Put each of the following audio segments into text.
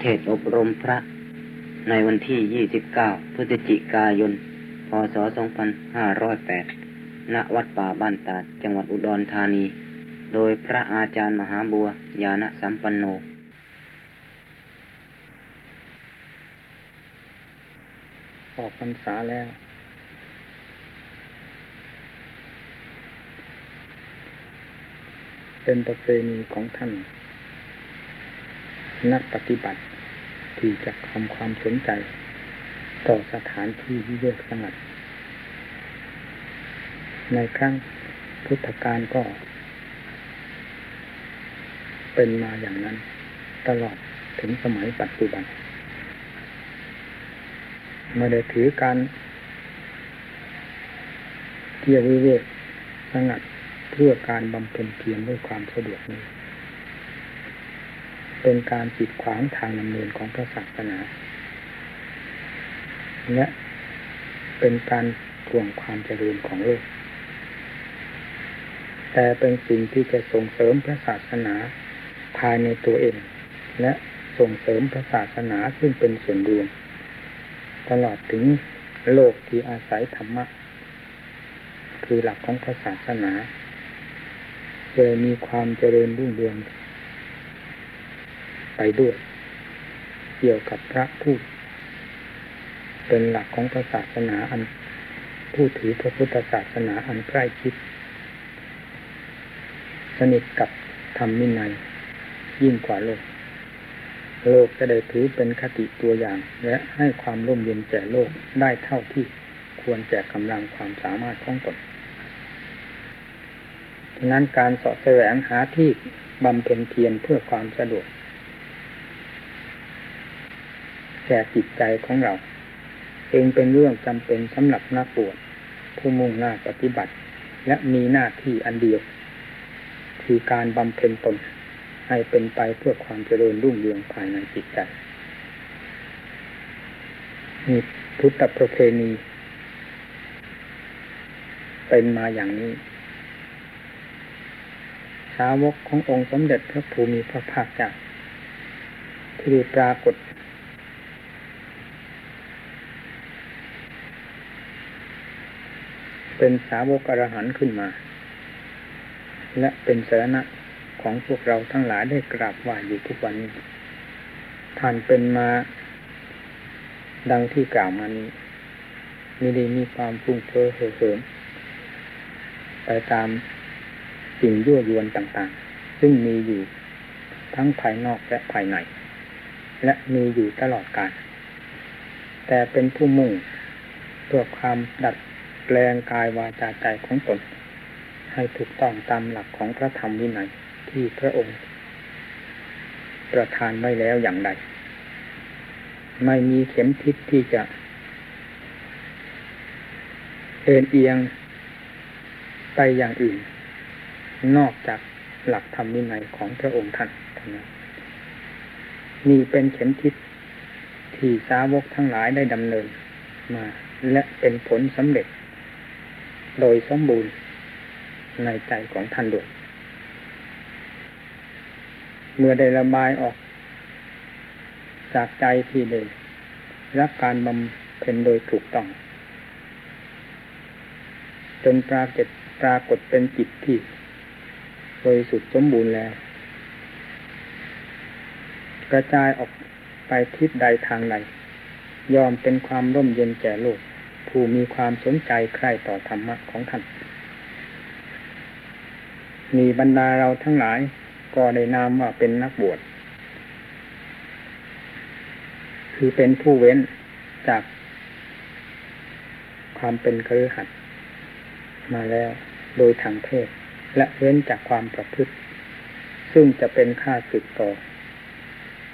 เทศอบรมพระ ในวันที่ 29 พฤศจิกายน พศ 2508 ณ วัดป่าบ้านตาด จังหวัดอุดรธานี โดยพระอาจารย์มหาบัวยาณสัมปันโน ออกพรรษาแล้ว เป็นประเพณีของท่านนักปฏิบัติ ที่จะทำความสนใจ ต่อสถานที่วิเวกสงัด ในครั้งพุทธกาลก็ เป็นมาอย่างนั้น ตลอดถึงสมัยปัจจุบันไม่ได้ถือการเที่ยววิเวกสงัดเพื่อการบำเพ็ญเพียรด้วยความสะดวกนี้ เป็นการปิดขวางทางดำเนินของพระศาสนา และเป็นการทวงความเจริญของโลก แต่เป็นสิ่งที่จะส่งเสริมพระศาสนาภายในตัวเอง และส่งเสริมพระศาสนาซึ่งเป็นส่วนรวม ตลอดถึงโลกที่อาศัยธรรมะ คือหลักของพระศาสนาจะมีความเจริญรุ่งเรือง ไปด้วย เกี่ยวกับพระผู้เป็นหลักของพระศาสนาอันผู้ถือพระพุทธศาสนาอันใกล้ชิด สนิทกับธรรมมินัย ยิ่งกว่าโลก โลกจะได้ถือเป็นคติตัวอย่าง และให้ความร่มเย็นแก่โลกได้เท่าที่ควรแก่กำลังความสามารถของตนฉะนั้นการสอดแสวงหาที่บำเพ็ญเพียรเพื่อความสะดวกแก่จิตใจของเรา เองเป็นเรื่องจำเป็นสำหรับนักบวชผู้มุ่งหน้าปฏิบัติ และมีหน้าที่อันเดียว คือการบำเพ็ญตนให้เป็นไปเพื่อความเจริญรุ่งเรืองภายในจิตใจมีพุทธประเพณี เป็นมาอย่างนี้ สาวกขององค์สมเด็จพระภูมิพระภาคเจ้าที่ปรากฏ เป็นสาวกอรหันขึ้นมา และเป็นสาระของพวกเราทั้งหลายได้กราบไหว้อยู่ทุกวันนี้ท่านเป็นมา ดังที่กล่าวมานี้มีดีมีความฟุ้งเฟ้อเห่อเหิมไปตามสิ่งยั่วยวนต่างๆ ซึ่งมีอยู่ทั้งภายนอกและภายใน และมีอยู่ตลอดกาลแต่เป็นผู้มุ่งเพื่อความดัด ปลงกายวาจาใจของตน ให้ถูกต้องตามหลักของพระธรรมวินัยที่พระองค์ ประทานไว้แล้วอย่างใด ไม่มีเข็มทิศที่จะ เอ็นเอียงไปอย่างอื่น นอกจากหลักธรรมวินัยของพระองค์ท่านเท่านั้นนี่เป็นเข็มทิศที่สาวกทั้งหลายได้ดำเนินมา และเป็นผลสำเร็จ โดยสมบูรณ์ในใจของท่านด้วยเมื่อได้ระบายออก จากใจที่เดรับการบำเพ็ญโดยถูกต้อง จนปรากฏปรากฏเป็นจิตที่โดยสุดสมบูรณ์แล้ว กระจายออกไปทิศใดทางใดยอมเป็นความร่มเย็นแก่โลก ผู้มีความสนใจใคร่ต่อธรรมะของท่าน มีบรรดาเราทั้งหลายก็ได้นามว่าเป็นนักบวช คือเป็นผู้เว้นจากความเป็นครือขัดมาแล้วโดยทางเพศและเว้นจากความประพฤติ ซึ่งจะเป็นค่าสึกต่อ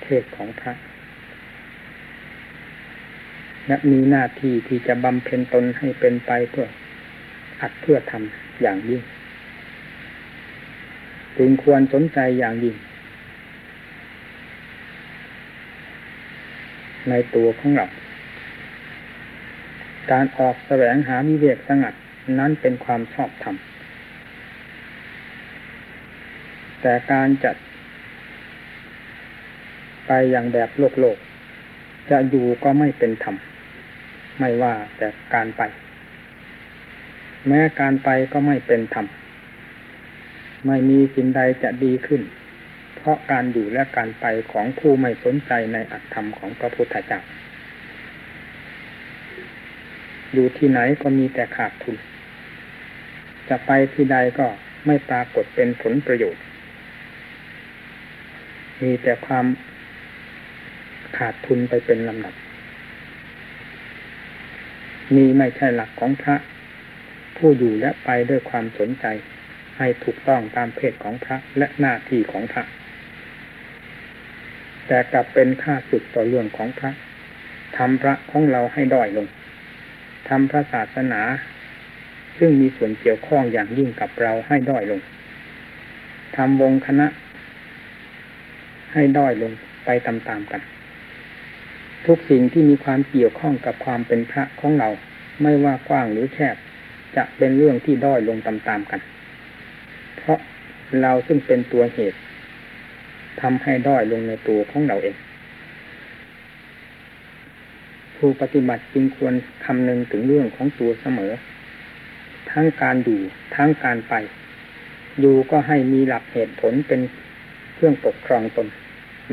เทศของพระ และมีหน้าที่ที่จะบำเพ็ญตนให้เป็นไปเพื่ออัดเพื่อทำอย่างยิ่งจึงควรสนใจอย่างยิ่ง ในตัวของเรา การออกแสวงหาวิเวกสงัดนั้นเป็นความชอบธรรม แต่การจัด ไปอย่างแบบโลกโลก จะอยู่ก็ไม่เป็นธรรม ไม่ว่าแต่การไป แม้การไปก็ไม่เป็นธรรม ไม่มีสิ่งใดจะดีขึ้น เพราะการอยู่และการไปของผู้ไม่สนใจในอัตธรรมของพระพุทธเจ้าอยู่ที่ไหนก็มีแต่ขาดทุน จะไปที่ใดก็ไม่ปรากฏเป็นผลประโยชน์ มีแต่ความขาดทุนไปเป็นลำดับ มีไม่ใช่หลักของพระ ผู้อยู่และไปด้วยความสนใจ ให้ถูกต้องตามเพศของพระและหน้าที่ของพระ แต่กลับเป็นค่าสุดต่อเรื่องของพระทำพระของเราให้ด้อยลงทำพระศาสนา ซึ่งมีส่วนเกี่ยวข้องอย่างยิ่งกับเราให้ด้อยลงทำวงคณะ ให้ด้อยลงไปตามๆกัน ทุกสิ่งที่มีความเกี่ยวข้องกับความเป็นพระของเรา ไม่ว่ากว้างหรือแคบ จะเป็นเรื่องที่ด้อยลงตามๆกัน เพราะเราซึ่งเป็นตัวเหตุทำให้ด้อยลงในตัวของเราเอง ผู้ปฏิบัติจึงควรคำนึงถึงเรื่องของตัวเสมอ ทั้งการอยู่ทั้งการไป อยู่ก็ให้มีหลักเหตุผลเป็นเครื่องปกครองตน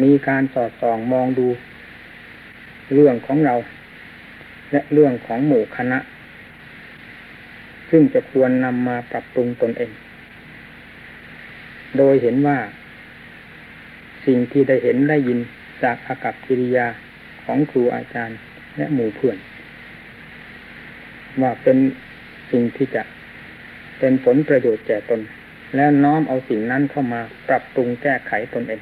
มีการสอดส่องมองดู เรื่องของเรา และเรื่องของหมู่คณะ ซึ่งจะควรนำมาปรับปรุงตนเอง โดยเห็นว่า สิ่งที่ได้เห็นได้ยินจากอากับกิริยาของครูอาจารย์และหมู่เพื่อน ว่าเป็นสิ่งที่จะเป็นผลประโยชน์แก่ตน และน้อมเอาสิ่งนั้นเข้ามาปรับปรุงแก้ไขตนเอง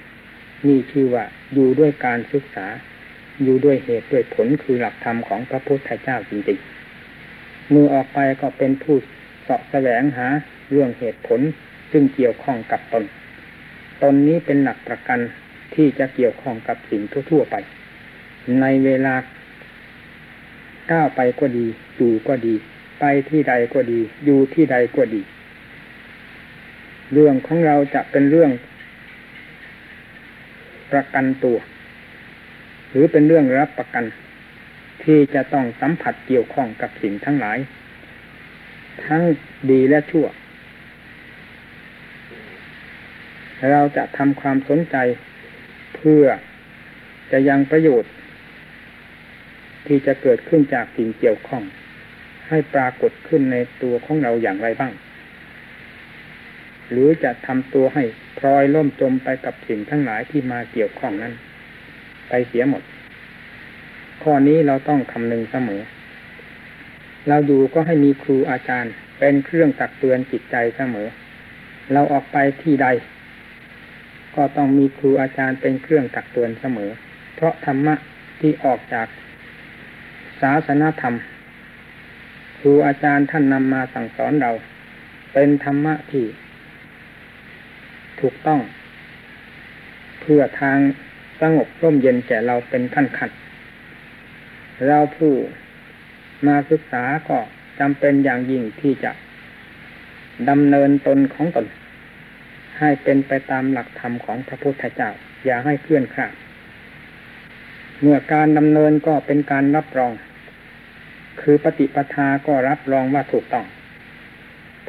นี่ชื่อว่าอยู่ด้วยการศึกษา อยู่ด้วยเหตุด้วยผลคือหลักธรรมของพระพุทธเจ้าจริงๆมือออกไปก็เป็นผู้เสาะแสวงหาเรื่องเหตุผลซึ่งเกี่ยวข้องกับตน ตนนี้เป็นหลักประกันที่จะเกี่ยวข้องกับสิ่งทั่วๆไป ในเวลาก้าวไปก็ดีอยู่ก็ดี ไปที่ใดก็ดี อยู่ที่ใดก็ดี เรื่องของเราจะเป็นเรื่อง ประกันตัว หรือเป็นเรื่องรับประกัน ที่จะต้องสัมผัสเกี่ยวข้องกับสิ่งทั้งหลาย ทั้งดีและชั่ว เราจะทำความสนใจเพื่อจะยังประโยชน์ ที่จะเกิดขึ้นจากสิ่งเกี่ยวข้อง ให้ปรากฏขึ้นในตัวของเราอย่างไรบ้าง หรือจะทำตัวให้พลอยล่มจมไปกับสิ่งทั้งหลายที่มาเกี่ยวข้องนั้น ไปเสียหมด ข้อนี้เราต้องคำนึงเสมอ เราอยู่ก็ให้มีครูอาจารย์เป็นเครื่องตักเตือนจิตใจเสมอ เราออกไปที่ใด ก็ต้องมีครูอาจารย์เป็นเครื่องตักเตือนเสมอ เพราะธรรมะที่ออกจากศาสนาธรรม ครูอาจารย์ท่านนำมาสั่งสอนเรา เป็นธรรมะที่ ถูกต้อง เพื่อทาง สงบร่มเย็นแก่เราเป็นขั้นขัดเราผู้มาศึกษาก็จำเป็นอย่างยิ่งที่จะดำเนินตนของตน ให้เป็นไปตามหลักธรรมของพระพุทธเจ้า อย่าให้เคลื่อนคลาดเมื่อการดำเนินก็เป็นการรับรอง คือปฏิปทาก็รับรองว่าถูกต้อง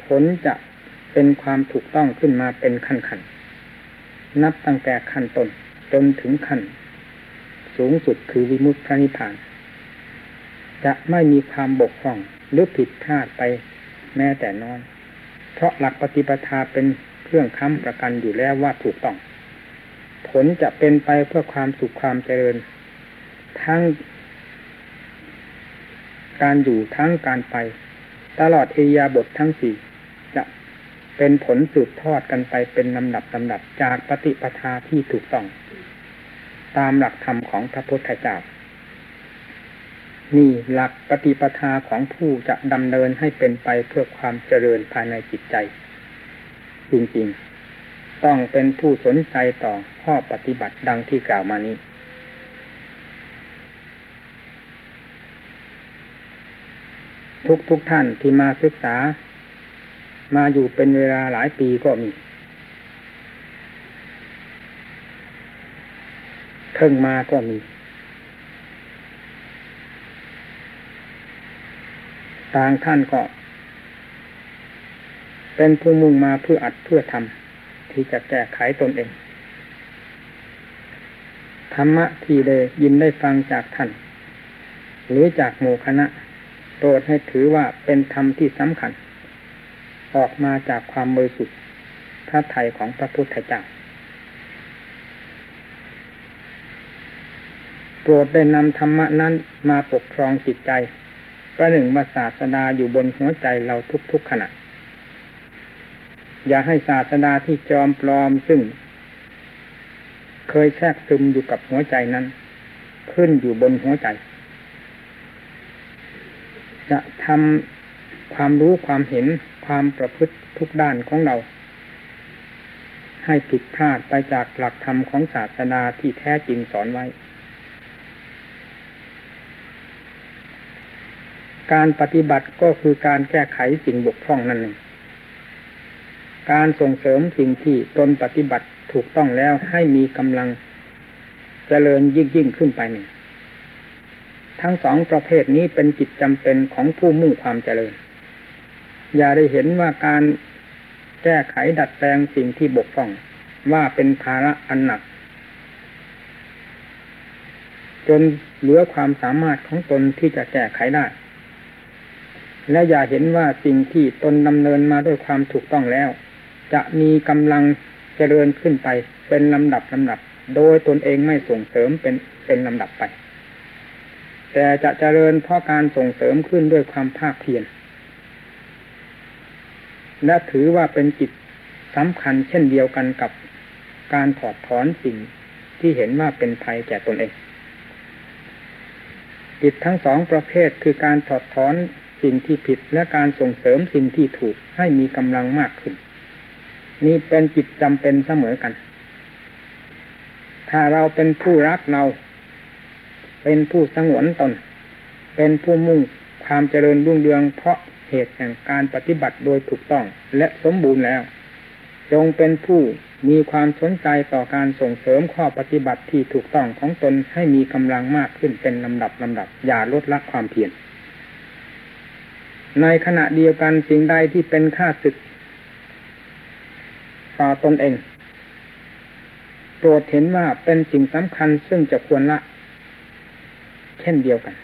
ผลจะเป็นความถูกต้องขึ้นมาเป็นขั้นขันนับตั้งแต่ขั้นต้น จนถึงขั้น สูงสุดคือวิมุตติพระนิพพาน จะไม่มีความบกพร่องหรือผิดพลาดไปแม้แต่น้อย เพราะหลักปฏิปทาเป็นเครื่องค้ำประกันอยู่แล้วว่าถูกต้อง ผลจะเป็นไปเพื่อความสุขความเจริญ ทั้ง การอยู่ทั้งการไป ตลอดเอียาบททั้งสี่จะเป็นผลสืบทอดกันไปเป็นลำดับลำดับจากปฏิปทาที่ถูกต้อง ตามหลักธรรมของพระพุทธเจ้านี่หลักปฏิปทาของผู้จะดำเนินให้เป็นไปเพื่อความเจริญภายในจิตใจ จริงๆ ต้องเป็นผู้สนใจต่อข้อปฏิบัติดังที่กล่าวมานี้ ทุกทุกท่านที่มาศึกษา มาอยู่เป็นเวลาหลายปีก็มี เพิ่งมาก็มีต่างท่านก็ เป็นผู้มุ่งมาเพื่ออัดเพื่อทำที่จะแก้ไขตนเอง ธรรมะที่ได้ยินได้ฟังจากท่าน หรือจากหมู่คณะโปรดให้ถือว่าเป็นธรรมที่สำคัญ ออกมาจากความบริสุทธิ์พระไทยของพระพุทธเจ้า โปรดได้นำธรรมะนั้นมาปกครองจิตใจ ประหนึ่งมาศาสดาอยู่บนหัวใจเราทุกๆขณะ อย่าให้ศาสดาที่จอมปลอมซึ่ง เคยแทรกซึมอยู่กับหัวใจนั้น ขึ้นอยู่บนหัวใจ จะทำความรู้ความเห็นความประพฤติทุกด้านของเราให้ผิดพลาดไปจากหลักธรรมของศาสนาที่แท้จริงสอนไว้ การปฏิบัติก็คือการแก้ไขสิ่งบกพร่องนั่นเองการส่งเสริมสิ่งที่ตนปฏิบัติถูกต้องแล้วให้มีกำลังเจริญยิ่งยิ่งขึ้นไปหนึ่งทั้งสองประเภทนี้เป็นจิตจำเป็นของผู้มุ่งความเจริญ อย่าได้เห็นว่าการแก้ไขดัดแปลงสิ่งที่บกพร่องว่าเป็นภาระอันหนัก จนเหลือความสามารถของตนที่จะแก้ไขได้ และอย่าเห็นว่าสิ่งที่ตนดำเนินมาด้วยความถูกต้องแล้ว จะมีกำลังเจริญขึ้นไป เป็นลำดับลำดับ โดยตนเองไม่ส่งเสริมเป็นเป็นลำดับไป แต่จะเจริญเพราะการส่งเสริมขึ้นด้วยความภาคเพียรและถือว่าเป็นจิตสำคัญเช่นเดียวกันกับการถอดถอนสิ่งที่เห็นว่าเป็นภัยแก่ตนเองจิตทั้งสองประเภทคือการถอดถอน สิ่งที่ผิดและการส่งเสริมสิ่งที่ถูกให้มีกำลังมากขึ้น นี่เป็นจิตจำเป็นเสมอกัน ถ้าเราเป็นผู้รักเรา เป็นผู้สงวนตน เป็นผู้มุ่งความเจริญรุ่งเรืองเพราะเหตุแห่งการปฏิบัติโดยถูกต้องและสมบูรณ์แล้ว จงเป็นผู้มีความสนใจต่อการส่งเสริมข้อปฏิบัติที่ถูกต้องของตนให้มีกำลังมากขึ้นเป็นลำดับลำดับ อย่าลดละความเพียร ในขณะเดียวกันสิ่งใดที่เป็นค่าศึกต่อตนเอง โปรดเห็นว่าเป็นสิ่งสำคัญซึ่งจะควรละ เช่นเดียวกัน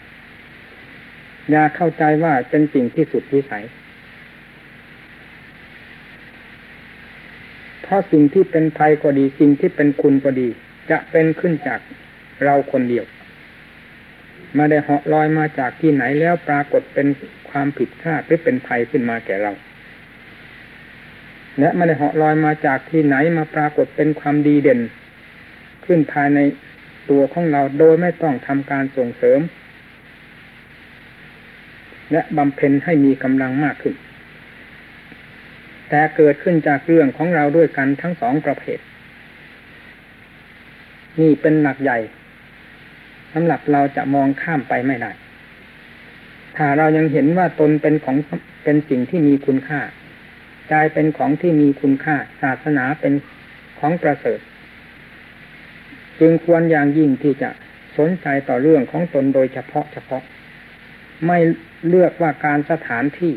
อย่าเข้าใจว่าเป็นสิ่งที่สุดวิสัย เพราะสิ่งที่เป็นภัยก็ดี สิ่งที่เป็นคุณก็ดี จะเป็นขึ้นจากเราคนเดียว มาได้เหาะลอยมาจากที่ไหนแล้วปรากฏเป็นความผิดพลาดหรือเป็นภัยขึ้นมาแก่เราและไม่ได้เหาะลอยมาจากที่ไหนมาปรากฏเป็นความดีเด่น ขึ้นภายในตัวของเราโดยไม่ต้องทำการส่งเสริม และบำเพ็ญให้มีกำลังมากขึ้น แต่เกิดขึ้นจากเรื่องของเราด้วยกันทั้งสองประเภท นี่เป็นหลักใหญ่ สำหรับเราจะมองข้ามไปไม่ได้ ถ้าเรายังเห็นว่าตนเป็นของเป็นสิ่งที่มีคุณค่าใจเป็นของที่มีคุณค่า ศาสนาเป็นของประเสริฐ จึงควรอย่างยิ่งที่จะสนใจต่อเรื่องของตนโดยเฉพาะเฉพาะ ไม่เลือกว่าการสถานที่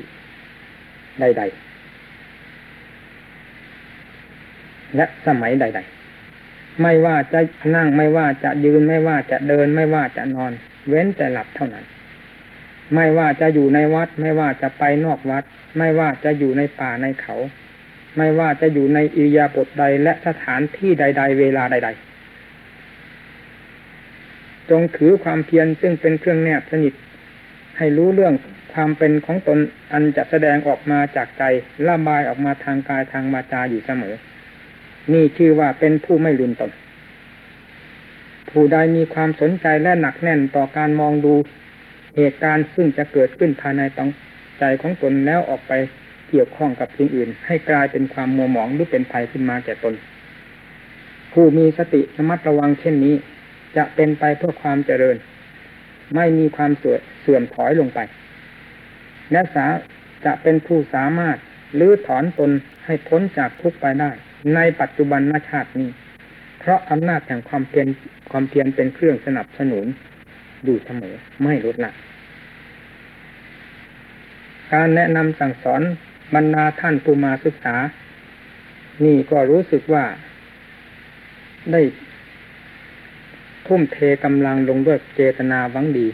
ใด ๆ และสมัยใด ๆ ไม่ว่าจะนั่งไม่ว่าจะยืนไม่ว่าจะเดินไม่ว่าจะนอน เว้นแต่หลับเท่านั้น ไม่ว่าจะอยู่ในวัด ไม่ว่าจะไปนอกวัด ไม่ว่าจะอยู่ในป่าในเขา ไม่ว่าจะอยู่ในอิยาบทใดและสถานที่ใด ๆ เวลาใด ๆ จงถือความเพียรซึ่งเป็นเครื่องแนบสนิท ให้รู้เรื่องความเป็นของตนอันจะแสดงออกมาจากใจระบายออกมาทางกายทางวาจาอยู่เสมอ นี่ชื่อว่าเป็นผู้ไม่ลืมตน ผู้ใดมีความสนใจและหนักแน่นต่อการมองดูเหตุการณ์ซึ่งจะเกิดขึ้นภายในต้องใจของตนแล้วออกไปเกี่ยวข้องกับสิ่งอื่น ให้กลายเป็นความมัวหมองหรือเป็นภัยขึ้นมาแก่ตน ผู้มีสติระมัดระวังเช่นนี้ จะเป็นไปเพื่อความเจริญ ไม่มีความเสื่อมถอยลงไปและสาจะเป็นผู้สามารถลื้อถอนตนให้พ้นจากทุกข์ไปได้ ในปัจจุบันนชาตินี้ เพราะอำนาจแห่งความเพียรความเพียรเป็นเครื่องสนับสนุนอยู่เสมอไม่ลดละการแนะนำสั่งสอนบรรดาท่านผู้มาศึกษา นี่ก็รู้สึกว่า ได้ทุ่มเทกำลังลงด้วยเจตนาหวังดี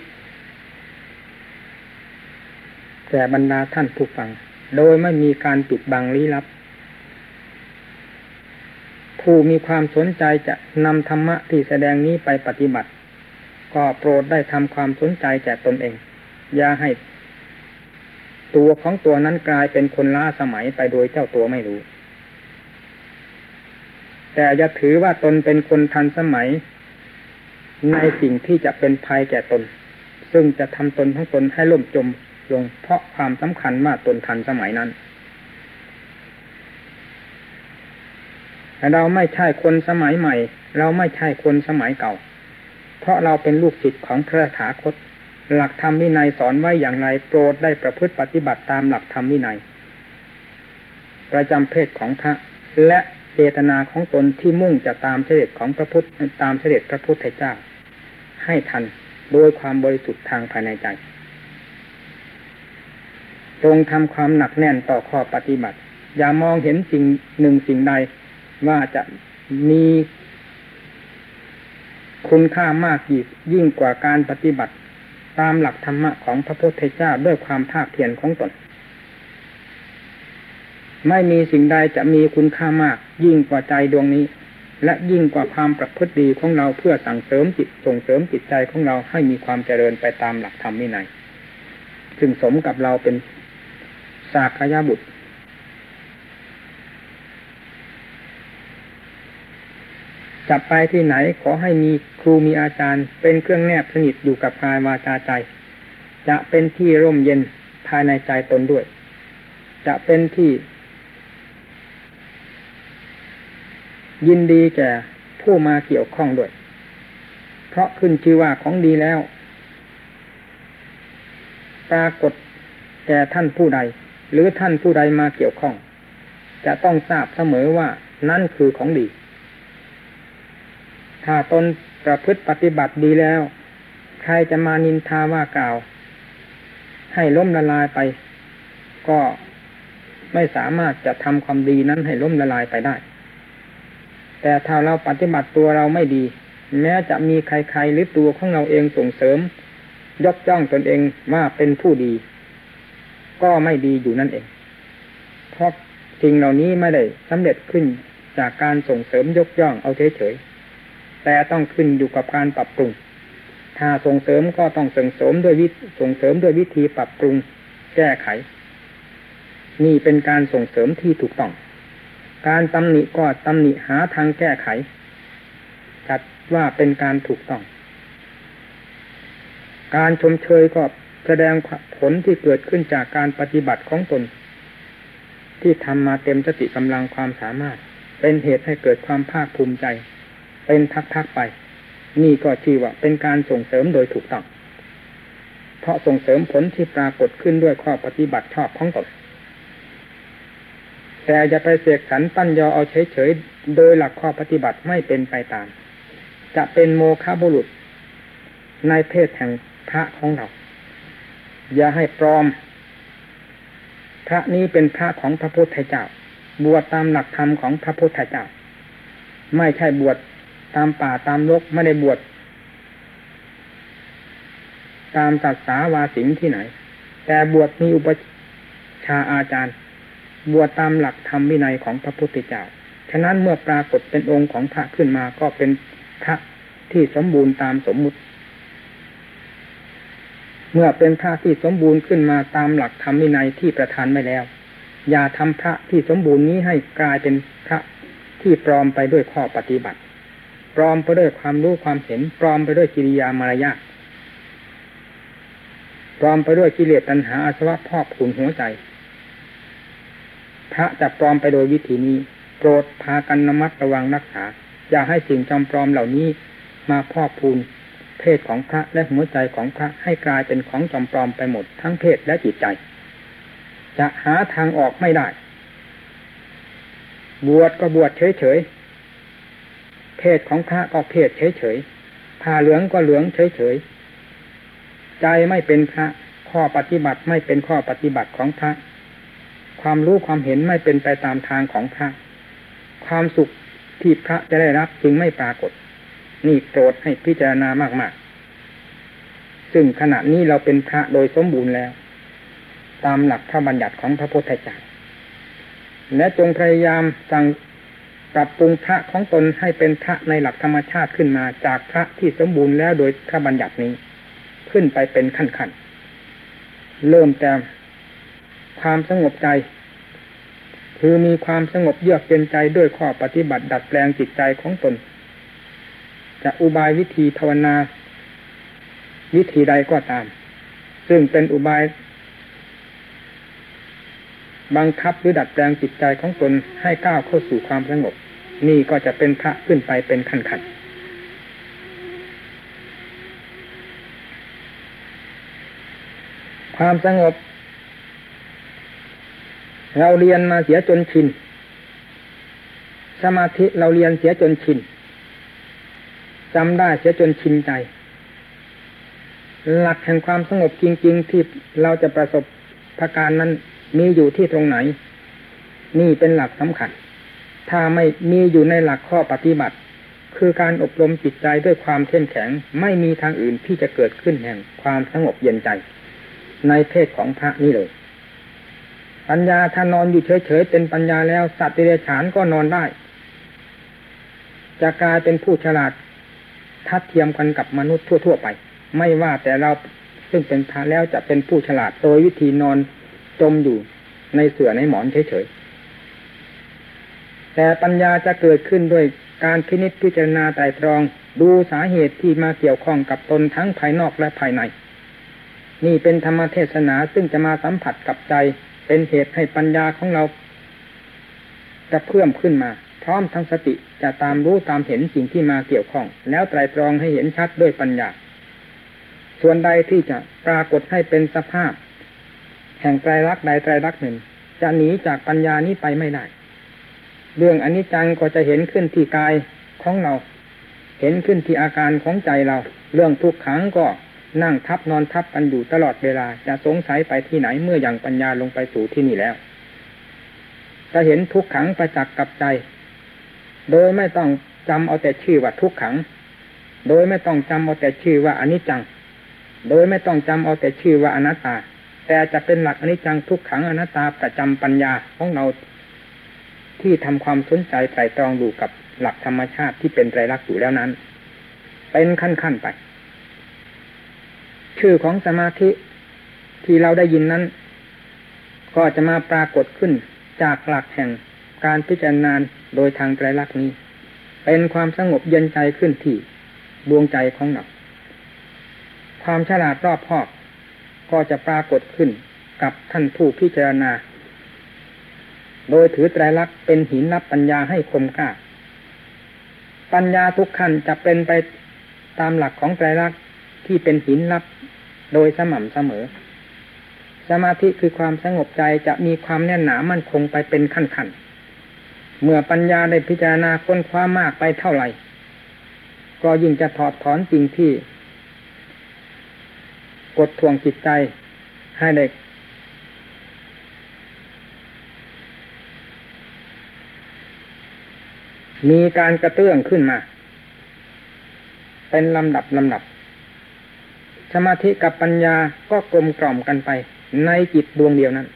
แก่บรรดาท่านผู้ฟัง โดยไม่มีการปิดบังลี้ลับ ผู้มีความสนใจจะนำธรรมะที่แสดงนี้ไปปฏิบัติ ก็โปรดได้ทำความสนใจแก่ตนเอง อย่าให้ ตัวของตัวนั้นกลายเป็นคนล้าสมัยไปโดยเจ้าตัวไม่รู้ แต่อย่าถือว่าตนเป็นคนทันสมัย ในสิ่งที่จะเป็นภัยแก่ตน ซึ่งจะทำตนทั้งตนให้ล่มจมลงเพราะความสำคัญว่าตนทันสมัยนั้น เราไม่ใช่คนสมัยใหม่ เราไม่ใช่คนสมัยเก่า เพราะเราเป็นลูกศิษย์ของพระถาคต หลักธรรมวินัยสอนไว้อย่างไรโปรดได้ประพฤติปฏิบัติตามหลักธรรมวินัย ประจำเพศของพระและเจตนาของตนที่มุ่งจะตามเสด็จของพระพุทธตามเสด็จพระพุทธเจ้า ให้ทันโดยความบริสุทธิ์ทางภายในใจจงทำความหนักแน่นต่อข้อปฏิบัติ อย่ามองเห็นสิ่งหนึ่งสิ่งใด ว่าจะมีคุณค่ามากยิ่งกว่าการปฏิบัติ ตามหลักธรรมะของพระพุทธเจ้าด้วยความภาคเพียรของตน ไม่มีสิ่งใดจะมีคุณค่ามาก ยิ่งกว่าใจดวงนี้ และยิ่งกว่าความประพฤติดีของเราเพื่อสั่งเสริมจิตส่งเสริมจิตใจของเราให้มีความเจริญไปตามหลักธรรมนี่ไหนซึ่งสมกับเราเป็นสากยบุตร จะไปที่ไหนขอให้มีครูมีอาจารย์ เป็นเครื่องแนบสนิทอยู่กับกายวาจาใจ จะเป็นที่ร่มเย็นภายในใจตนด้วย จะเป็นที่ ยินดีแก่ผู้มาเกี่ยวข้องด้วย เพราะขึ้นชื่อว่าของดีแล้ว ปรากฏแก่ท่านผู้ใด หรือท่านผู้ใดมาเกี่ยวข้อง จะต้องทราบเสมอว่านั่นคือของดี ถ้าตนประพฤติปฏิบัติดีแล้ว ใครจะมานินทาว่ากล่าว ให้ล้มละลายไป ก็ไม่สามารถจะทำความดีนั้นให้ล้มละลายไปได้ แต่ถ้าเราปฏิบัติตัวเราไม่ดี แม้จะมีใครๆหรือตัวของเราเองส่งเสริม ยกย่องตนเองว่าเป็นผู้ดี ก็ไม่ดีอยู่นั่นเอง เพราะสิ่งเหล่านี้ไม่ได้สำเร็จขึ้นจากการส่งเสริมยกย่องเอาเฉยๆ แต่ต้องขึ้นอยู่กับการปรับปรุง ถ้าส่งเสริมก็ต้องส่งเสริมด้วยวิส่งเสริมด้วยวิธีปรับปรุง แก้ไข นี่เป็นการส่งเสริมที่ถูกต้อง การตำหนิก็ตำหนิหาทางแก้ไข จัดว่าเป็นการถูกต้อง การชมเชยก็แสดงผลที่เกิดขึ้นจากการปฏิบัติของตน ที่ทำมาเต็มสติกำลังความสามารถ เป็นเหตุให้เกิดความภาคภูมิใจ เป็นทักๆไป นี่ก็ชื่อว่าเป็นการส่งเสริมโดยถูกต้อง เพราะส่งเสริมผลที่ปรากฏขึ้นด้วยข้อปฏิบัติชอบของตนแต่อย่าไปเสกสรรตั้นยอเอาเฉยๆโดยหลักข้อปฏิบัติไม่เป็นไปตาม จะเป็นโมฆะบุรุษ ในเพศแห่งพระของเรา อย่าให้ปลอม พระนี้เป็นพระของพระพุทธเจ้า บวชตามหลักธรรมของพระพุทธเจ้า ไม่ใช่บวช ตามป่าตามลกไม่ได้บวชตามศัสาวาสิงที่ไหน แต่บวชมีอุปชาอาจารย์ บวชตามหลักธรรมวินัยของพระพุทธเจ้า ฉะนั้นเมื่อปรากฏเป็นองค์ของพระขึ้นมาก็เป็นพระที่สมบูรณ์ตามสมมุติ เมื่อเป็นพระที่สมบูรณ์ขึ้นมาตามหลักธรรมวินัยที่ประทานไม่แล้ว อย่าทำพระที่สมบูรณ์นี้ให้กลายเป็นพระที่ปลอมไปด้วยข้อปฏิบัติ ลอมไปด้วยความรู้ความเห็นปลอมไปด้วยกิริยามารยาปลอมไปด้วยกิเลสตัณหาอาสวะพอกขุนหัวใจ พระจะปลอมไปโดยวิธีนี้ โปรดพากันระมัดระวังรักษา อย่าให้สิ่งจำปลอมเหล่านี้มาพอกพูนเพศของพระและหัวใจของพระให้กลายเป็นของจอมปลอมไปหมดทั้งเพศและจิตใจ จะหาทางออกไม่ได้ บวชก็บวชเฉยๆ เพศของพระก็เพศเฉยๆผ้าเหลืองก็เหลืองเฉยๆใจไม่เป็นพระข้อปฏิบัติไม่เป็นข้อปฏิบัติของพระ ความรู้ความเห็นไม่เป็นไปตามทางของพระ ความสุขที่พระจะได้รับจึงไม่ปรากฏ นี่โปรดให้พิจารณามากๆ ซึ่งขณะนี้เราเป็นพระโดยสมบูรณ์แล้ว ตามหลักพระบัญญัติของพระพุทธเจ้าและจงพยายามสั่ง ปรับปรุงพระของตนให้เป็นพระในหลักธรรมชาติขึ้นมาจากพระที่สมบูรณ์แล้วโดยพระบัญญัตินี้ ขึ้นไปเป็นขั้นๆ เริ่มแต่ความสงบใจ คือมีความสงบเยือกเย็นใจด้วยข้อปฏิบัติดัดแปลงจิตใจของตน จะอุบายวิธีภาวนา วิธีใดก็ตาม ซึ่งเป็นอุบาย บังคับหรือดัดแปลงจิตใจของตนให้ก้าวเข้าสู่ความสงบ นี่ก็จะเป็นพระขึ้นไปเป็นขั้นขันความสงบ เราเรียนมาเสียจนชิน สมาธิเราเรียนเสียจนชินจำได้เสียจนชินใจ หลักแห่งความสงบจริง ๆ ที่เราจะประสบพการนั้น มีอยู่ที่ตรงไหน นี่เป็นหลักสำคัญ ถ้าไม่มีอยู่ในหลักข้อปฏิบัติ คือการอบรมจิตใจด้วยความเข้มแข็ง ไม่มีทางอื่นที่จะเกิดขึ้นแห่งความสงบเย็นใจ ในเพศของพระนี่เลย ปัญญาถ้านอนอยู่เฉยๆเป็นปัญญาแล้วสัตว์เดรัจฉานก็นอนได้ จะกลายเป็นผู้ฉลาดทัดเทียมกันกับมนุษย์ทั่ว ๆ ไป ไม่ว่าแต่เราซึ่งเป็นพระแล้วจะเป็นผู้ฉลาดโดยวิธีนอน จมอยู่ในเสื่อในหมอนเฉยๆ แต่ปัญญาจะเกิดขึ้นด้วยการพินิจพิจารณาไตรตรองดูสาเหตุที่มาเกี่ยวข้องกับตนทั้งภายนอกและภายใน นี่เป็นธรรมเทศนาซึ่งจะมาสัมผัสกับใจ เป็นเหตุให้ปัญญาของเราจะเพิ่มขึ้นมา พร้อมทั้งสติจะตามรู้ตามเห็นสิ่งที่มาเกี่ยวข้อง แล้วไตรตรองให้เห็นชัดด้วยปัญญา ส่วนใดที่จะปรากฏให้เป็นสภาพ แห่งไตรลักษณ์ใดไตรลักษณ์หนึ่ง จะหนีจากปัญญานี้ไปไม่ได้ เรื่องอนิจจังก็จะเห็นขึ้นที่กายของเรา เห็นขึ้นที่อาการของใจเรา เรื่องทุกขังก็นั่งทับนอนทับกันอยู่ตลอดเวลา จะสงสัยไปที่ไหนเมื่ออย่างปัญญาลงไปสู่ที่นี่แล้ว จะเห็นทุกขังประจักษ์กับใจ โดยไม่ต้องจำเอาแต่ชื่อว่าทุกขัง โดยไม่ต้องจำเอาแต่ชื่อว่าอนิจจัง โดยไม่ต้องจำเอาแต่ชื่อว่าอนัตตา แต่จะเป็นหลักอนิจจังทุกขังอนัตตาประจำปัญญาของเราที่ทำความสนใจใส่ตรองดูกับหลักธรรมชาติที่เป็นไตรลักษณ์อยู่แล้วนั้น เป็นขั้นขั้นไป ชื่อของสมาธิที่เราได้ยินนั้น ก็จะมาปรากฏขึ้นจากหลักแห่งการพิจารณาโดยทางไตรลักษณ์นี้ เป็นความสงบเย็นใจขึ้นที่ดวงใจของเราความฉลาดรอบคอบ ก็จะปรากฏขึ้นกับท่านผู้พิจารณา โดยถือไตรลักษณ์เป็นหินรับปัญญาให้คมกล้า ปัญญาทุกขั้นจะเป็นไปตามหลักของไตรลักษณ์ที่เป็นหินรับโดยสม่ำเสมอ สมาธิคือความสงบใจจะมีความแน่นหนามั่นคงไปเป็นขั้นขั้นเมื่อปัญญาได้พิจารณาค้นคว้ามากไปเท่าไหร่ ก็ยิ่งจะถอดถอนสิ่งที่ กดทวงจิตใจให้เด็กมีการกระเตื้องขึ้นมา เป็นลำดับลำดับ สมาธิกับปัญญาก็กลมกล่อมกันไป ในจิตดวงเดียวนั้น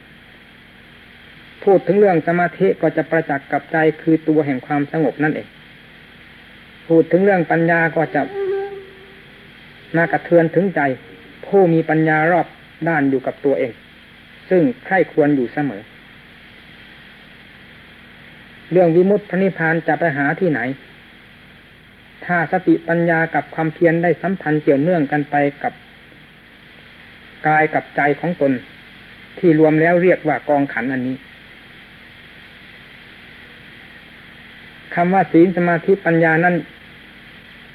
พูดถึงเรื่องสมาธิก็จะประจักษ์กับใจคือตัวแห่งความสงบนั่นเอง พูดถึงเรื่องปัญญาก็จะน่ากระเทือนถึงใจ ผู้มีปัญญารอบด้านอยู่กับตัวเอง ซึ่งใครควรอยู่เสมอ เรื่องวิมุตตินิพพานจะไปหาที่ไหน ถ้าสติปัญญากับความเพียรได้สัมพันธ์เกี่ยวเนื่องกันไปกับกายกับใจของตน ที่รวมแล้วเรียกว่ากองขันอันนี้คำว่าศีลสมาธิปัญญานั้น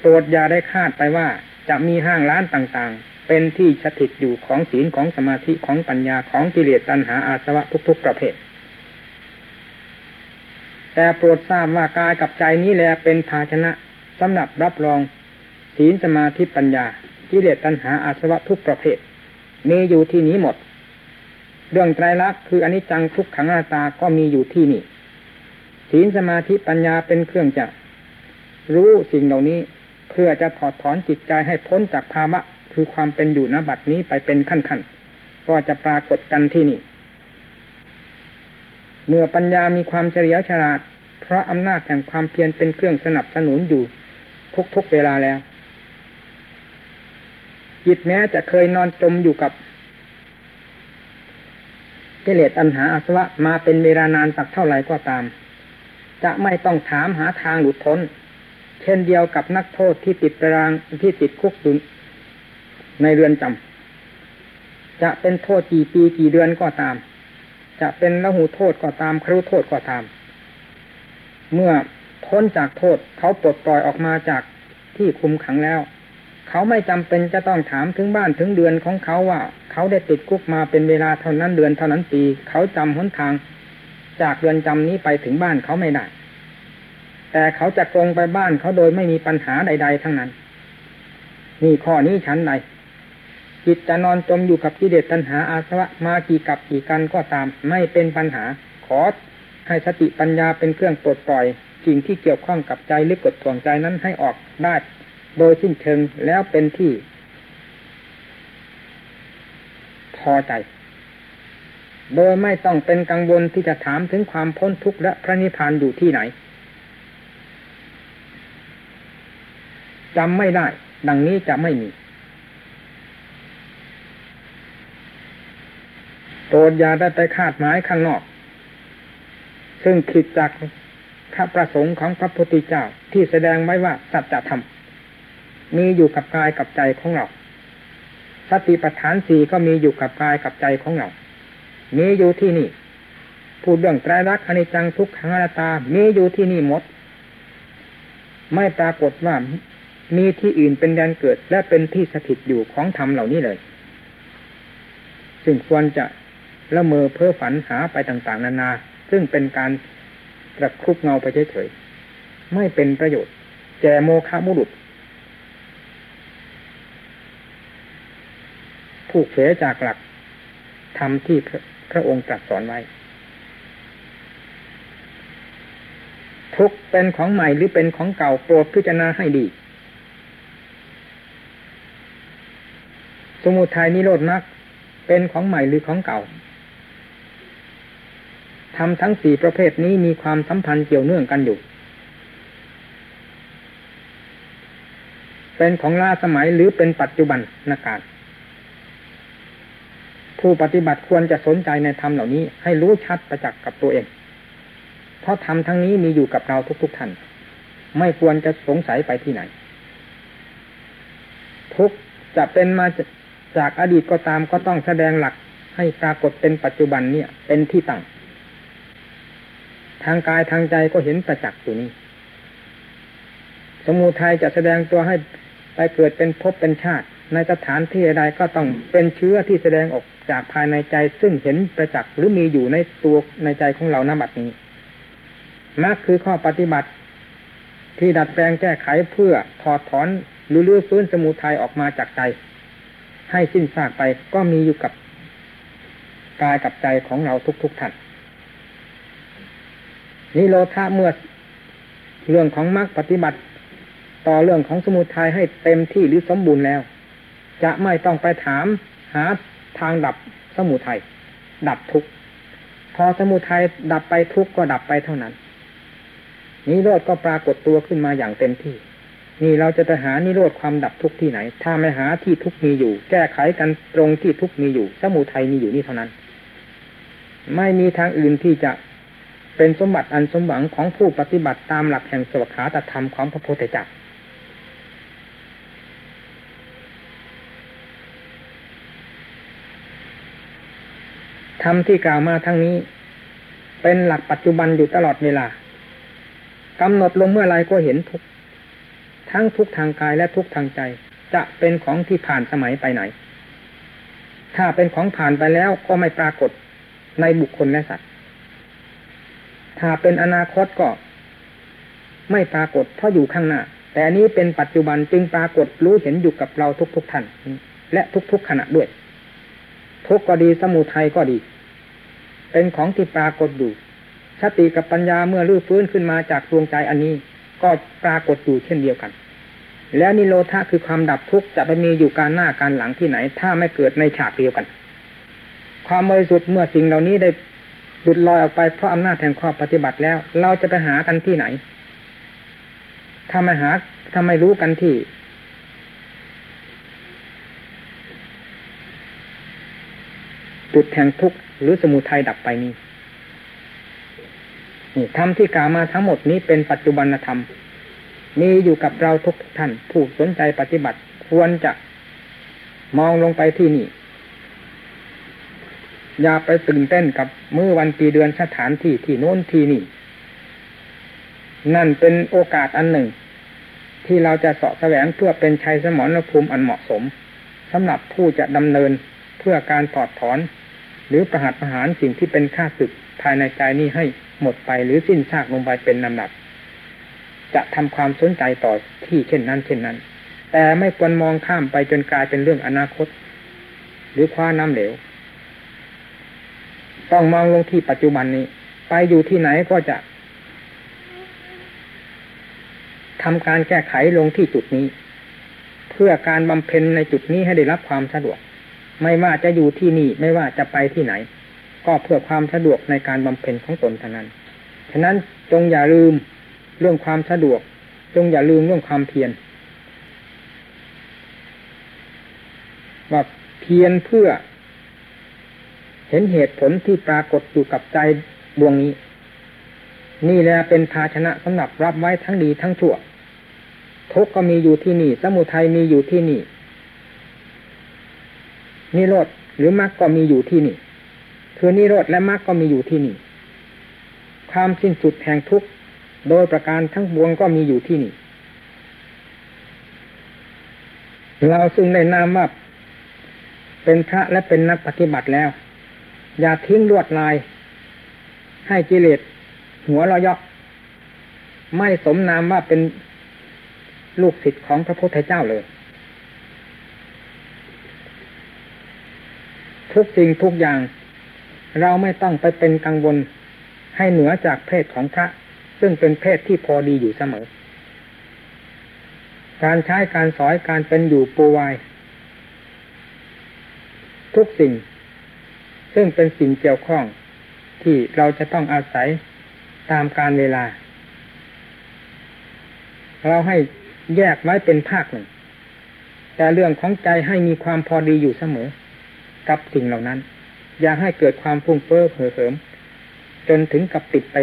โปรดอย่าได้คาดไปว่าจะมีห้างร้านต่าง เป็นที่สถิตอยู่ของศีลของสมาธิของปัญญาของกิเลสตัณหาอาสวะทุกๆประเภท แต่โปรดทราบว่ากายกับใจนี้แหละเป็นภาชนะสำหรับรับรองศีลสมาธิปัญญากิเลสตัณหาอาสวะทุกประเภท มีอยู่ที่นี้หมด เรื่องไตรลักษณ์คืออนิจจังทุกขังอนาตาก็มีอยู่ที่นี่ศีลสมาธิปัญญาเป็นเครื่องจะรู้สิ่งเหล่านี้เพื่อจะถอดถอนจิตใจให้พ้นจากภาวะ คือความเป็นอยู่ณบัดนี้ไปเป็นขั้นๆก็จะปรากฏกันที่นี่ เมื่อปัญญามีความเฉลียวฉลาด เพราะอำนาจแห่งความเพียรเป็นเครื่องสนับสนุนอยู่ทุกๆเวลาแล้วจิตแม้จะเคยนอนจมอยู่กับกิเลสตัณหาอาสวะมาเป็นเวลานานสักเท่าไหร่ก็ตาม จะไม่ต้องถามหาทางหลุดพ้น เช่นเดียวกับนักโทษที่ติดตารางที่ติดคุกอยู่ ในเรือนจำจะเป็นโทษกี่ปีกี่เดือนก็ตาม จะเป็นละหูโทษก็ตามครุโทษก็ตาม เมื่อพ้นจากโทษเขาปลดปล่อยออกมาจากที่คุมขังแล้ว เขาไม่จำเป็นจะต้องถามถึงบ้านถึงเดือนของเขาว่า เขาได้ติดคุกมาเป็นเวลาเท่านั้นเดือนเท่านั้นปี เขาจำหนทาง จากเรือนจำนี้ไปถึงบ้านเขาไม่ได้แต่เขาจะตรงไปบ้านเขาโดยไม่มีปัญหาใด ๆ ทั้งนั้น นี่ข้อนี้ชั้นใด จิตจะนอนจมอยู่กับกิเลสตัณหาอาสวะมากี่กับกี่กันก็ตาม ไม่เป็นปัญหา ขอให้สติปัญญาเป็นเครื่องปลดปล่อยสิ่งที่เกี่ยวข้องกับใจหรือกดท่วงใจนั้นให้ออกได้โดยสิ้นเชิงแล้วเป็นที่พอใจ โดยไม่ต้องเป็นกังวลที่จะถามถึงความพ้นทุกข์และพระนิพพานอยู่ที่ไหนจำไม่ได้ ดังนี้จะไม่มี โปรดอย่าได้ไปคาดหมายข้างนอก ซึ่งผิดจากพระประสงค์ของพระพุทธเจ้าที่แสดงไว้ว่าสัจธรรมมีอยู่กับกายกับใจของเราสติปัฏฐานสี่ก็มีอยู่กับกายกับใจของเรา มีอยู่ที่นี่ พูดเรื่องไตรลักษณ์อนิจจังทุกขังอนัตตา มีอยู่ที่นี่หมด ไม่ปรากฏว่ามีที่อื่นเป็นแดนเกิดและเป็นที่สถิตอยู่ของธรรมเหล่านี้เลย ซึ่งควรจะ ละเมอเพ้อฝันหาไปต่างๆ นานา ซึ่งเป็นการตะครุบเงาไปเฉยๆไม่เป็นประโยชน์ แจโมฆะมุรุษผู้เสียจากหลักทำที่พระองค์ตรัสสอนไว้ ทุกเป็นของใหม่หรือเป็นของเก่าโปรดพิจารณาให้ดี สมุทัยนิโรธมรรคเป็นของใหม่หรือของเก่า ทำทั้งสี่ประเภทนี้มีความสัมพันธ์เกี่ยวเนื่องกันอยู่ เป็นของล่าสมัยหรือเป็นปัจจุบันนาการผู้ปฏิบัติควรจะสนใจในธรรมเหล่านี้ ให้รู้ชัดประจักษ์กับตัวเอง เพราะธรรมทั้งนี้มีอยู่กับเราทุกๆท่าน ไม่ควรจะสงสัยไปที่ไหน ทุกจะเป็นมาจากอดีตก็ตามก็ต้องแสดงหลักให้ปรากฏเป็นปัจจุบันเนี่ย เป็นที่ตั้ง ทางกายทางใจก็เห็นประจักษ์อยู่นี้สมุทัยจะแสดงตัวให้ไปเกิดเป็นภพเป็นชาติ ในสถานที่ใดก็ต้องเป็นเชื้อที่แสดงออกจากภายในใจ ซึ่งเห็นประจักษ์หรือมีอยู่ในตัวในใจของเรานบัดนี้มรรคคือข้อปฏิบัติ ที่ดัดแปลงแก้ไขเพื่อถอดถอนหรือลื้อฟื้นสมุทัยออกมาจากใจ ให้สิ้นซากไปก็มีอยู่กับกายกับใจของเราทุกๆท่าน นิโรธาเมื่อเรื่องของมรรคปฏิบัติ ต่อเรื่องของสมุทัยให้เต็มที่หรือสมบูรณ์แล้ว จะไม่ต้องไปถามหาทางดับสมุทัยดับทุกข์พอสมุทัยดับไปทุกข์ก็ดับไปเท่านั้น นิโรธก็ปรากฏตัวขึ้นมาอย่างเต็มที่ นี่เราจะไปหานิโรธความดับทุกข์ที่ไหน ถ้าไม่หาที่ทุกข์มีอยู่ แก้ไขกันตรงที่ทุกข์มีอยู่ สมุทัยมีอยู่นี่เท่านั้น ไม่มีทางอื่นที่จะ เป็นสมบัติอันสมหวังของผู้ปฏิบัติตามหลักแห่งสวขาตธรรมของพระโพธเจ้าธรรมที่กล่าวมาทั้งนี้ เป็นหลักปัจจุบันอยู่ตลอดเวลากำหนดลงเมื่อไรก็เห็นทุกทั้งทุกทางกายและทุกทางใจ จะเป็นของที่ผ่านสมัยไปไหน ถ้าเป็นของผ่านไปแล้วก็ไม่ปรากฏในบุคคลและสัตว์ ถ้าเป็นอนาคตก็ ไม่ปรากฏเพราะอยู่ข้างหน้า แต่นี้เป็นปัจจุบันจึงปรากฏรู้เห็นอยู่กับเราทุกๆทท่าน และทุกๆขณะด้วย ทุกก็ดีสมุทัยก็ดี เป็นของที่ปรากฏอยู่สติกับปัญญาเมื่อรื้อฟื้นขึ้นมาจากดวงใจอันนี้ ก็ปรากฏอยู่เช่นเดียวกัน แล้วนิโรธาคือความดับทุกข์จะไปมีอยู่การหน้าการหลังที่ไหน ถ้าไม่เกิดในฉากเดียวกัน ความบริสุทธิ์เมื่อสิ่งเหล่านี้ได้ หลุดลอยออกไปเพราะอำนาจแห่งข้อปฏิบัติแล้ว เราจะไปหากันที่ไหนถ้าไม่หาถ้าไม่รู้กันที่ จุดแห่งทุกข์หรือสมุทัยดับไปนี้นี่ธรรมที่กล่าวมาทั้งหมดนี้เป็นปัจจุบันธรรม มีอยู่กับเราทุกท่านผู้สนใจปฏิบัติควรจะมองลงไปที่นี่ อย่าไปตื่นเต้นกับมือวันปีเดือนสถานที่ที่โน้นที่นี่ นั่นเป็นโอกาสอันหนึ่ง ที่เราจะเสาะแสวงเพื่อเป็นชัยสมรภูมิอันเหมาะสมสำหรับผู้จะดำเนินเพื่อการถอดถอน หรือประหัตประหารสิ่งที่เป็นค่าศึกภายในใจนี้ให้หมดไปหรือสิ้นซากลงไปเป็นลำดับ จะทำความสนใจต่อที่เช่นนั้น เช่นนั้น แต่ไม่ควรมองข้ามไปจนกลายเป็นเรื่องอนาคต หรือคว้าน้ำเหลว ต้องมองลงที่ปัจจุบันนี้ ไปอยู่ที่ไหนก็จะทำการแก้ไขลงที่จุดนี้ เพื่อการบำเพ็ญในจุดนี้ให้ได้รับความสะดวก ไม่ว่าจะอยู่ที่นี่ไม่ว่าจะไปที่ไหน ก็เพื่อความสะดวกในการบำเพ็ญของตนเท่านั้นฉะนั้นจงอย่าลืมเรื่องความสะดวก จงอย่าลืมเรื่องความเพียรว่าเพียรเพื่อ เห็นเหตุผลที่ปรากฏอยู่กับใจดวงนี้ นี่แหละเป็นภาชนะสำหรับรับไว้ทั้งดีทั้งชั่ว ทุกก็มีอยู่ที่นี่ สมุทัยมีอยู่ที่นี่นิโรธหรือมรรคก็มีอยู่ที่นี่ คือนิโรธและมรรคก็มีอยู่ที่นี่ ความสิ้นสุดแห่งทุกข์โดยประการทั้งปวงก็มีอยู่ที่นี่ เราซึ่งได้นามว่าเป็นพระและเป็นนักปฏิบัติแล้ว อย่าทิ้งลวดลาย ให้กิเลสหัวเรายอกไม่สมนามว่าเป็นลูกศิษย์ของพระพุทธเจ้าเลย ทุกสิ่งทุกอย่าง เราไม่ต้องไปเป็นกังวลให้เหนือจากเพศของพระ ซึ่งเป็นเพศที่พอดีอยู่เสมอ การใช้การสอยการเป็นอยู่ปูวาย ทุกสิ่ง ซึ่งเป็นสิ่งเกี่ยวข้องที่เราจะต้องอาศัยตามการเวลา เราให้แยกไว้เป็นภาคหนึ่ง แต่เรื่องของใจให้มีความพอดีอยู่เสมอ กับสิ่งเหล่านั้น อย่าให้เกิดความฟุ้งเฟ้อเห่อเหิมจนถึงกับติดไป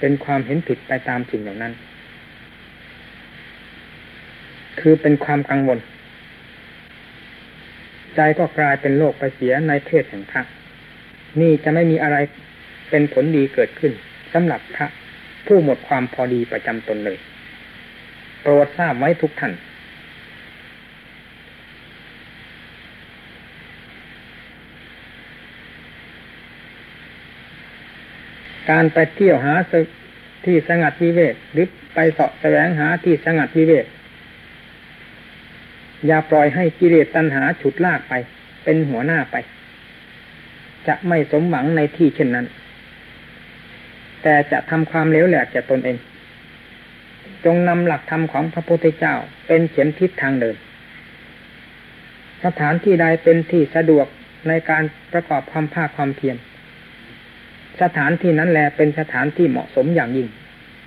เป็นความเห็นผิดไปตามสิ่งเหล่านั้น คือเป็นความกังวล ใจก็กลายเป็นโลกไปเสียในเพศแห่งพระนี่จะไม่มีอะไรเป็นผลดีเกิดขึ้นสำหรับพระผู้หมดความพอดีประจำตนเลย โปรดทราบไว้ทุกท่านการไปเที่ยวหาที่สงัดวิเวกหรือไปเสาะแสวงหาที่สงัดวิเวก อย่าปล่อยให้กิเลสตัณหาฉุดลากไป เป็นหัวหน้าไป จะไม่สมหวังในที่เช่นนั้น แต่จะทำความเลวแหลกจากตนเอง จงนำหลักธรรมของพระพุทธเจ้าเป็นเข็มทิศทางเดิน สถานที่ใดเป็นที่สะดวกในการประกอบความภาคความเพียรสถานที่นั้นแหละเป็นสถานที่เหมาะสมอย่างยิ่ง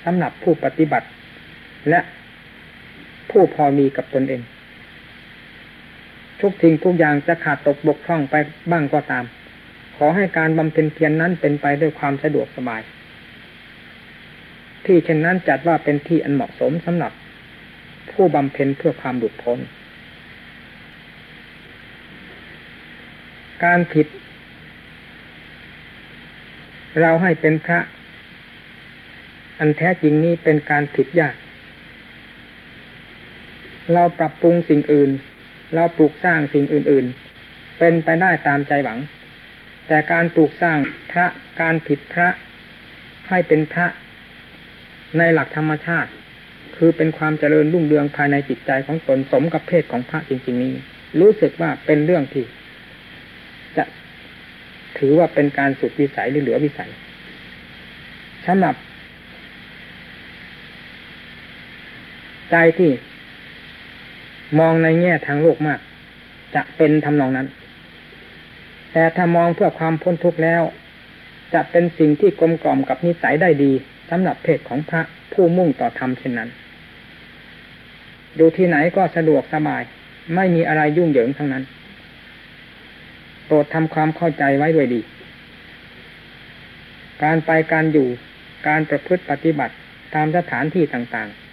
สำหรับผู้ปฏิบัติ และผู้พอมีกับตนเอง ทุกสิ่งทุกอย่างจะขาดตกบกพร่องไปบ้างก็ตาม ขอให้การบำเพ็ญเพียรนนั้นเป็นไปด้วยความสะดวกสบาย ที่เช่นนั้นจัดว่าเป็นที่อันเหมาะสมสำหรับ ผู้บำเพ็ญเพื่อความหลุดพ้น การผิด เราให้เป็นพระ อันแท้จริงนี้เป็นการผิดยากเราปรับปรุงสิ่งอื่น เราปลูกสร้างสิ่งอื่น ๆ เป็นไปได้ตามใจหวัง แต่การปลูกสร้างพระการผิดพระให้เป็นพระในหลักธรรมชาติ คือเป็นความเจริญรุ่งเรืองภายในจิตใจของตนสมกับเพศของพระจริง ๆ นี้ รู้สึกว่าเป็นเรื่องที่ จะถือว่าเป็นการสุดวิสัยหรือเหลือวิสัยสำหรับ ใจที่ มองในแง่ทางโลกมาก จะเป็นทำนองนั้น แต่ถ้ามองเพื่อความพ้นทุกข์แล้ว จะเป็นสิ่งที่กลมกล่อมกับนิสัยได้ดีสำหรับเพศของพระผู้มุ่งต่อธรรมเช่นนั้นดูที่ไหนก็สะดวกสบาย ไม่มีอะไรยุ่งเหยิงทั้งนั้น โปรดทำความเข้าใจไว้ด้วยดี การไปการอยู่ การประพฤติปฏิบัติตามสถานที่ต่างๆ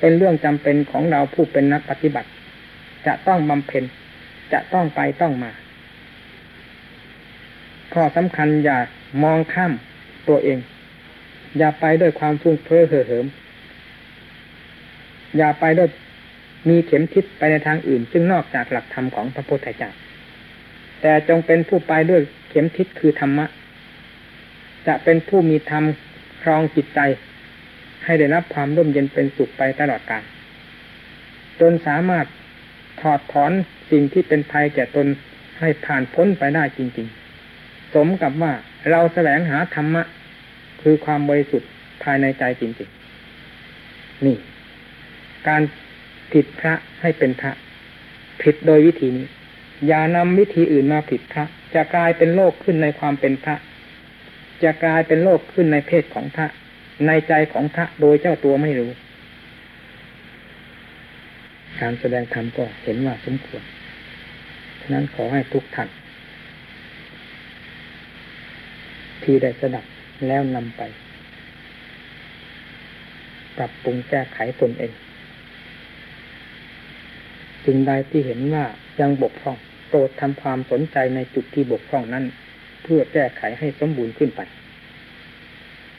เป็นเรื่องจำเป็นของเราผู้เป็นนักปฏิบัติ จะต้องบำเพ็ญ จะต้องไปต้องมา ข้อสำคัญอย่ามองข้ามตัวเอง อย่าไปด้วยความฟุ้งเฟ้อเห่อเหิม อย่าไปด้วยมีเข็มทิศไปในทางอื่น ซึ่งนอกจากหลักธรรมของพระพุทธเจ้าแต่จงเป็นผู้ไปด้วยเข็มทิศคือธรรมะ จะเป็นผู้มีธรรมครองจิตใจ ให้ได้รับความร่มเย็นเป็นสุขไปตลอดกาลจนสามารถถอดถอนสิ่งที่เป็นภัยแก่ตนให้ผ่านพ้นไปได้จริง ๆ สมกับว่าเราแสวงหาธรรมะ คือความบริสุทธิ์ภายในใจจริง ๆ นี่ การผิดพระให้เป็นพระ ผิดโดยวิธีนี้ อย่านำวิธีอื่นมาผิดพระ จะกลายเป็นโลกขึ้นในความเป็นพระ จะกลายเป็นโลกขึ้นในเพศของพระ ในใจของพระโดยเจ้าตัวไม่รู้ การแสดงธรรมก็เห็นว่าสมควรฉะนั้นขอให้ทุกท่านที่ได้สดับแล้วนำไป ปรับปรุงแก้ไขตนเองสิ่งใดที่เห็นว่ายังบกพร่อง โปรดทำความสนใจในจุดที่บกพร่องนั้น เพื่อแก้ไขให้สมบูรณ์ขึ้นไป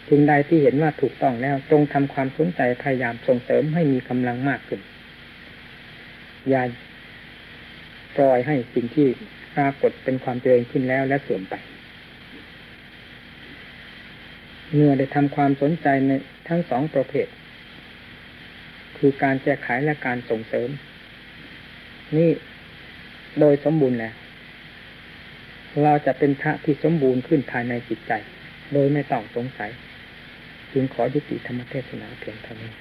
สิ่งใดที่เห็นว่าถูกต้องแล้วจงทำความสนใจพยายามส่งเสริมให้มีกำลังมากขึ้นอย่าปล่อยให้สิ่งที่ปรากฏเป็นความเจริญขึ้นแล้วและเสื่อมไป เมื่อได้ทำความสนใจในทั้งสองประเภท คือการแก้ไขและการส่งเสริม นี่โดยสมบูรณ์แล้วเราจะเป็นพระที่สมบูรณ์ขึ้นภายในจิตใจ โดยไม่ต้องสงสัย จึงขอยุติธรรมเทศนาเพียงเท่านี้